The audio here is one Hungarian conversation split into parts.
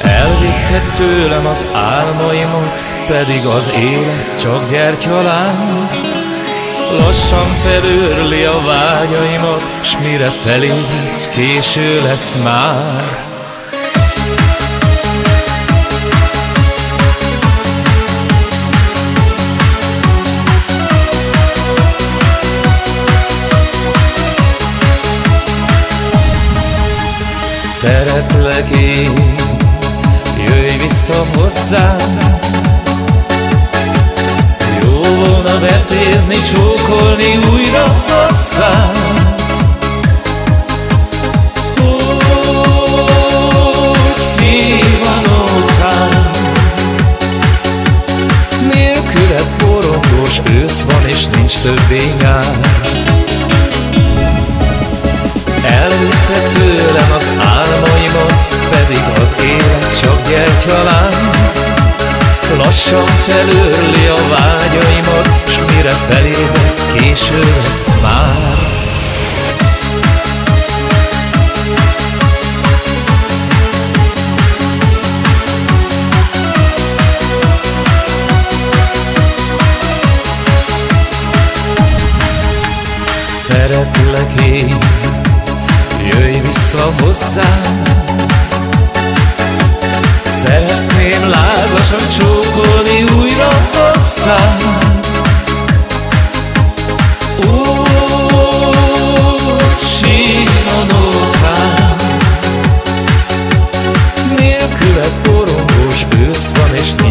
Elvitte tőlem az álmaimot, pedig az élet csak gyertyaláng. Lassan felőrli a vágyaimat, s mire felébredsz, késő lesz már. Szeretlek én, jöjj vissza hozzám. Jó volna becézni, csókolni újra Nélküled borongós ősz van és nincs többé nyár. Elvitte gyertyalán. Lassan felőrli a vágyaimat, s mire felébredsz, késő lesz már. Szeretlek én jöjj vissza hozzám Szeretném lázasan csókolni újra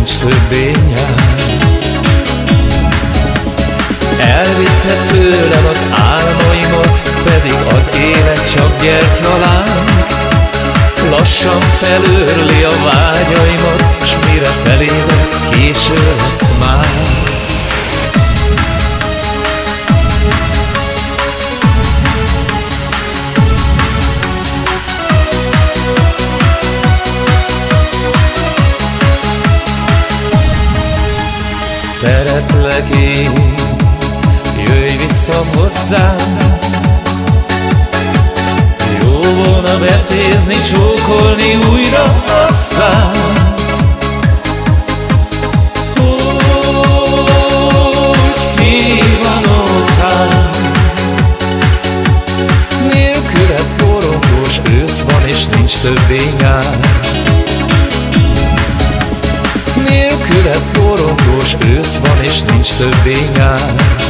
nincs többé nyár. Elvitte tőlem az álmaimat pedig az élet csak gyertyalánk Lassan felőrli a vágyaimat S mire felébredsz, késő lesz már. Szeretlek én, jöjj vissza hozzám becézni, csókolni újra a szám a nótám Nélküled borongós ősz van nincs többé nyár. Nélküled borongós ősz van és nincs többé nyár